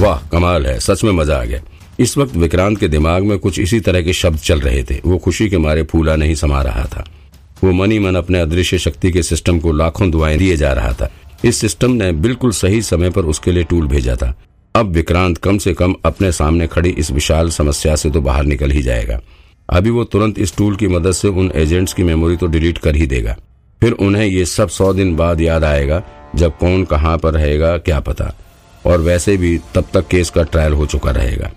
वाह, कमाल है, सच में मज़ा आ गया। इस वक्त विक्रांत के दिमाग में कुछ इसी तरह के शब्द चल रहे थे। वो खुशी के मारे फूला नहीं समा रहा था। वो मनी मन अपने अदृश्य शक्ति के सिस्टम को लाखों दुआएँ दिए जा रहा था। इस सिस्टम ने बिल्कुल सही समय पर उसके लिए टूल भेजा था। अब विक्रांत कम से कम अपने सामने खड़ी इस विशाल समस्या से तो बाहर निकल ही जाएगा। अभी वो तुरंत इस टूल की मदद से उन एजेंट्स की मेमोरी तो डिलीट कर ही देगा। फिर उन्हें ये सब सौ दिन बाद याद आएगा, जब कौन कहाँ पर रहेगा, क्या पता। और वैसे भी तब तक केस का ट्रायल हो चुका रहेगा।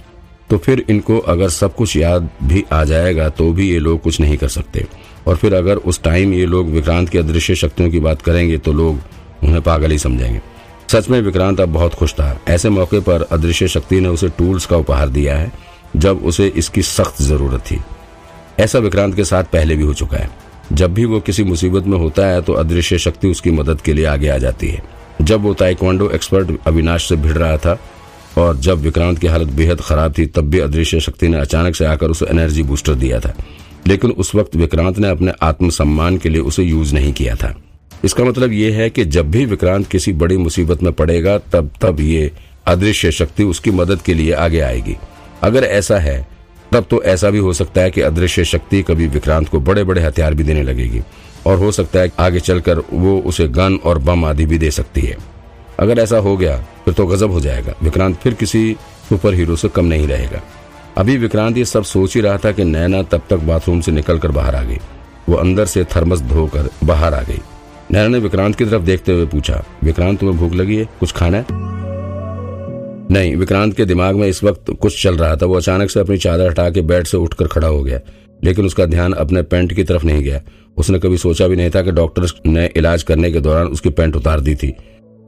तो फिर इनको अगर सब कुछ याद भी आ जाएगा तो भी ये लोग कुछ नहीं कर सकते। और फिर अगर उस टाइम ये लोग विक्रांत की अदृश्य शक्तियों की बात करेंगे तो लोग उन्हें पागल ही समझेंगे। सच में विक्रांत अब बहुत खुश था। ऐसे मौके पर अदृश्य शक्ति ने उसे टूल्स का उपहार दिया है, जब उसे इसकी सख्त ज़रूरत थी। ऐसा विक्रांत के साथ पहले भी हो चुका है। जब भी वो किसी मुसीबत में होता है तो अदृश्य शक्ति उसकी मदद के लिए आगे आ जाती है। जब वो ताइक्वांडो एक्सपर्ट अविनाश से भिड़ रहा था और जब विक्रांत की हालत बेहद खराब थी, तब भी अदृश्य शक्ति ने अचानक से आकर उसे एनर्जी बूस्टर दिया था। लेकिन उस वक्त विक्रांत ने अपने आत्मसम्मान के लिए उसे यूज़ नहीं किया था। इसका मतलब ये है कि जब भी विक्रांत किसी बड़ी मुसीबत में पड़ेगा, तब तब ये अदृश्य शक्ति उसकी मदद के लिए आगे आएगी। अगर ऐसा है, तब तो ऐसा भी हो सकता है कि अदृश्य शक्ति कभी विक्रांत को बड़े बड़े हथियार भी देने लगेगी। और हो सकता है आगे चलकर वो उसे गन और बम आदि भी दे सकती है। अगर ऐसा हो गया, फिर तो गजब हो जाएगा। विक्रांत फिर किसी सुपर हीरो से कम नहीं रहेगा। अभी विक्रांत ये सब सोच ही रहा था कि नैना तब तक बाथरूम से निकलकर बाहर आ गई। वो अंदर से थर्मस धोकर बाहर आ गई। नैना ने विक्रांत की तरफ़ देखते हुए पूछा, विक्रांत, तुम्हें भूख लगी है? कुछ खाना है? नहीं, विक्रांत के दिमाग में इस वक्त कुछ चल रहा था। वो अचानक से अपनी चादर हटा के बेड से उठकर खड़ा हो गया। लेकिन उसका ध्यान अपने पेंट की तरफ़ नहीं गया। उसने कभी सोचा भी नहीं था कि डॉक्टर ने इलाज करने के दौरान उसकी पेंट उतार दी थी।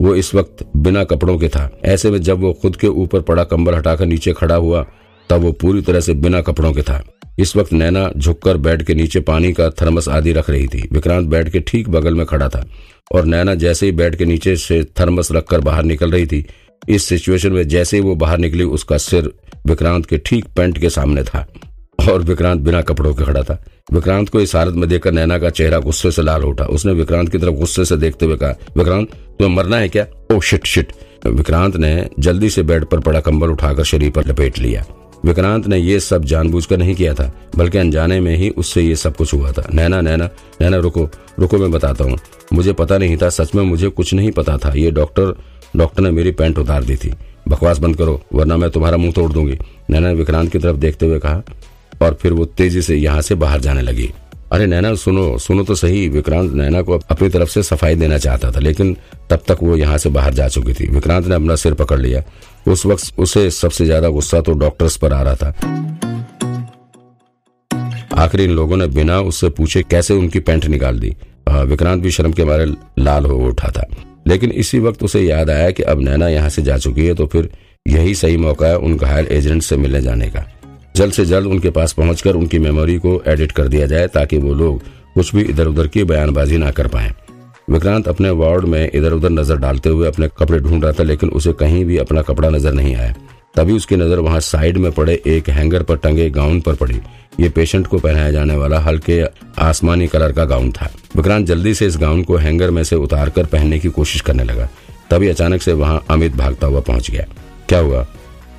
वो इस वक्त बिना कपड़ों के था। ऐसे में जब वो खुद के ऊपर पड़ा कंबल हटाकर नीचे खड़ा हुआ, तब वो पूरी तरह से बिना कपड़ों के था। इस वक्त नैना झुककर बेड के नीचे पानी का थर्मस आदि रख रही थी। विक्रांत बेड के ठीक बगल में खड़ा था और नैना जैसे ही बेड के नीचे से थर्मस रखकर बाहर निकल रही थी, इस सिचुएशन में जैसे ही वो बाहर निकली, उसका सिर विक्रांत के ठीक पेंट के सामने था। और विक्रांत बिना कपड़ों के खड़ा था। विक्रांत को इस हालत में देखकर नैना का चेहरा गुस्से से लाल उठा। उसने विक्रांत की तरफ़ गुस्से से देखते हुए कहा, विक्रांत, तुम्हें मरना है क्या? Oh shit shit. विक्रांत ने जल्दी से बेड पर पड़ा कंबल उठाकर शरीर पर लपेट लिया। विक्रांत ने ये सब जानबूझकर नहीं किया था, बल्कि अनजाने में ही उससे ये सब कुछ हुआ था। नैना नैना नैना, रुको रुको, मैं बताता हूँ। मुझे पता नहीं था, सच में मुझे कुछ नहीं पता था। ये डॉक्टर डॉक्टर ने मेरी पैंट उतार दी थी। बकवास बंद करो, वरना मैं तुम्हारा मुँह तोड़ दूँगी। नैना विक्रांत की तरफ़ देखते हुए कहा और फिर वो तेज़ी से यहाँ से बाहर जाने लगी। अरे नैना, सुनो सुनो तो सही, विक्रांत नैना को अपनी तरफ़ से सफ़ाई देना चाहता था, लेकिन तब तक वो यहाँ से बाहर जा चुकी थी। विक्रांत ने अपना सिर पकड़ लिया। उस वक्त उसे सबसे ज़्यादा गुस्सा तो डॉक्टर्स पर आ रहा था। आखिर इन लोगों ने बिना उससे पूछे कैसे उनकी पेंट निकाल दी। विक्रांत भी शर्म के मारे लाल हो उठा था। लेकिन इसी वक्त उसे याद आया कि अब नैना यहाँ से जा चुकी है तो फिर यही सही मौका है उन घायल एजेंट से मिलने जाने का। जल्द से जल्द उनके पास पहुंचकर उनकी मेमोरी को एडिट कर दिया जाए ताकि वो लोग कुछ भी इधर उधर की बयानबाजी ना कर पाए। विक्रांत अपने वार्ड में इधर उधर नज़र डालते हुए अपने कपड़े ढूंढ रहा था, लेकिन उसे कहीं भी अपना कपड़ा नज़र नहीं आया। तभी उसकी नज़र वहाँ साइड में पड़े, एक हैंगर पर टंगे गाउन पर पड़ी। ये पेशेंट को पहनाया जाने वाला हल्के आसमानी कलर का गाउन था। विक्रांत जल्दी से इस गाउन को हैंगर में से उतार कर पहनने की कोशिश करने लगा। तभी अचानक से वहाँ अमित भागता हुआ पहुँच गया। क्या हुआ?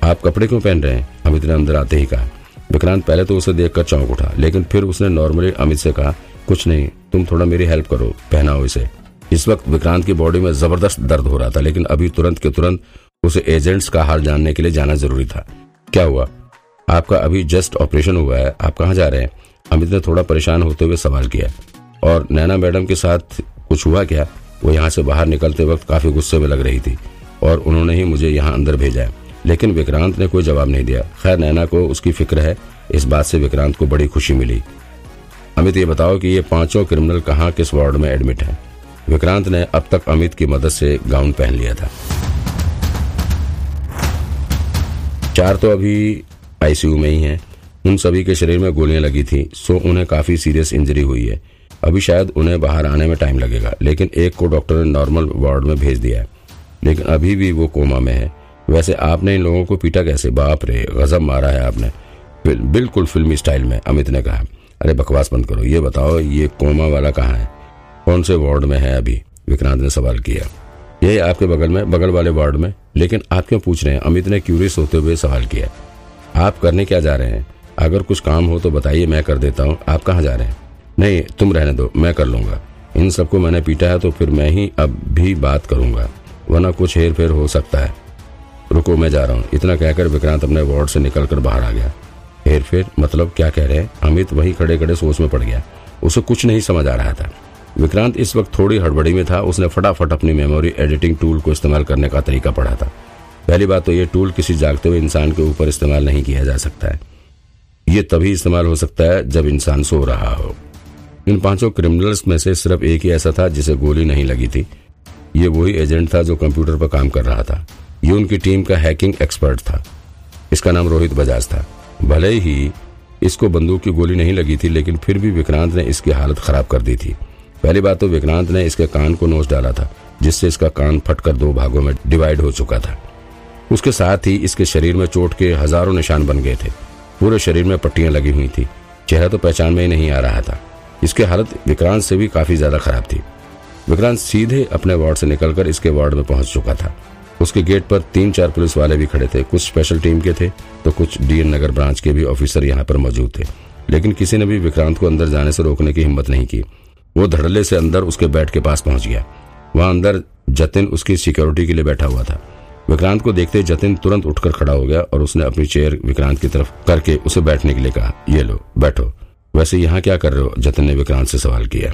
आप कपड़े क्यों पहन रहे हैं? अमित ने अंदर आते ही कहा। विक्रांत पहले तो उसे देखकर चौंक उठा, लेकिन फिर उसने नॉर्मली अमित से कहा, कुछ नहीं, तुम थोड़ा मेरी हेल्प करो, पहनाओ इसे। इस वक्त विक्रांत की बॉडी में ज़बरदस्त दर्द हो रहा था, लेकिन अभी तुरंत के तुरंत उसे एजेंट्स का हाल जानने के लिए जाना ज़रूरी था। क्या हुआ? आपका अभी जस्ट ऑपरेशन हुआ है, आप कहाँ जा रहे हैं? अमित ने थोड़ा परेशान होते हुए सवाल किया। और नैना मैडम के साथ कुछ हुआ क्या? वो यहाँ से बाहर निकलते वक्त काफ़ी गुस्से में लग रही थी, और उन्होंने ही मुझे यहाँ अंदर भेजा है। लेकिन विक्रांत ने कोई जवाब नहीं दिया। खैर, नैना को उसकी फ़िक्र है। इस बात से विक्रांत को बड़ी खुशी मिली। अमित, ये बताओ कि ये पाँचों क्रिमिनल कहाँ किस वार्ड में एडमिट हैं? विक्रांत ने अब तक अमित की मदद से गाउन पहन लिया था। चार तो अभी आईसीयू में ही हैं। उन सभी के शरीर में गोलियाँ लगी थी, सो उन्हें काफ़ी सीरियस इंजरी हुई है। अभी शायद उन्हें बाहर आने में टाइम लगेगा, लेकिन एक को डॉक्टर ने नॉर्मल वार्ड में भेज दिया है। लेकिन अभी भी वो कोमा में है। वैसे आपने इन लोगों को पीटा कैसे? बाप रे, गजब मारा है आपने। बिल्कुल फिल्मी स्टाइल में, अमित ने कहा। अरे बकवास बंद करो। ये बताओ, ये कोमा वाला कहाँ है? कौन से वार्ड में है अभी? विक्रांत ने सवाल किया। यही आपके बगल में, बगल वाले वार्ड में। लेकिन आप क्यों पूछ रहे हैं? अमित ने क्यूरियस होते हुए सवाल किया। आप करने क्या जा रहे हैं? अगर कुछ काम हो तो बताइए, मैं कर देता हूँ। आप कहाँ जा रहे हैं? नहीं, तुम रहने दो, मैं कर लूँगा। इन सबको मैंने पीटा है तो फिर मैं ही अब भी बात करूँगा। वरना कुछ हेर फेर हो सकता है। रुको, मैं जा रहा हूँ। इतना कहकर विक्रांत अपने वार्ड से निकलकर बाहर आ गया। हेर फेर मतलब क्या कह रहे हैं? अमित वहीं खड़े खड़े सोच में पड़ गया। उसे कुछ नहीं समझ आ रहा था। विक्रांत इस वक्त थोड़ी हड़बड़ी में था। उसने फटाफट अपनी मेमोरी एडिटिंग टूल को इस्तेमाल करने का तरीका पढ़ा था। पहली बात तो ये टूल किसी जागते हुए इंसान के ऊपर इस्तेमाल नहीं किया जा सकता है। ये तभी इस्तेमाल हो सकता है जब इंसान सो रहा हो। इन पाँचों क्रिमिनल्स में से सिर्फ़ एक ही ऐसा था जिसे गोली नहीं लगी थी। ये वही एजेंट था जो कंप्यूटर पर काम कर रहा था। ये उनकी टीम का हैकिंग एक्सपर्ट था। इसका नाम रोहित बजाज था। भले ही इसको बंदूक की गोली नहीं लगी थी, लेकिन फिर भी विक्रांत ने इसकी हालत खराब कर दी थी। पहली बात तो विक्रांत ने इसके कान को नोच डाला था, जिससे इसका कान फटकर दो भागों में डिवाइड हो चुका था। उसके साथ ही इसके शरीर में चोट के हज़ारों निशान बन गए थे। पूरे शरीर में पट्टियाँ लगी हुई थी। चेहरा तो पहचान में ही नहीं आ रहा था। इसकी हालत विक्रांत से भी काफ़ी ज़्यादा खराब थी। विक्रांत सीधे अपने वार्ड से निकलकर इसके वार्ड में पहुँच चुका था। उसके गेट पर तीन चार पुलिस वाले भी खड़े थे। कुछ स्पेशल टीम के थे तो कुछ डीएन नगर ब्रांच के भी ऑफिसर यहाँ पर मौजूद थे। लेकिन किसी ने भी विक्रांत को अंदर जाने से रोकने की हिम्मत नहीं की। वो धड़ल्ले से अंदर उसके बेड के पास पहुँच गया। वहाँ अंदर जतिन उसकी सिक्योरिटी के लिए बैठा हुआ था। विक्रांत को देखते जतिन तुरंत उठकर खड़ा हो गया और उसने अपनी चेयर विक्रांत की तरफ़ करके उसे बैठने के लिए कहा, ये लो, बैठो। वैसे यहाँ क्या कर रहे हो? जतिन ने विक्रांत से सवाल किया।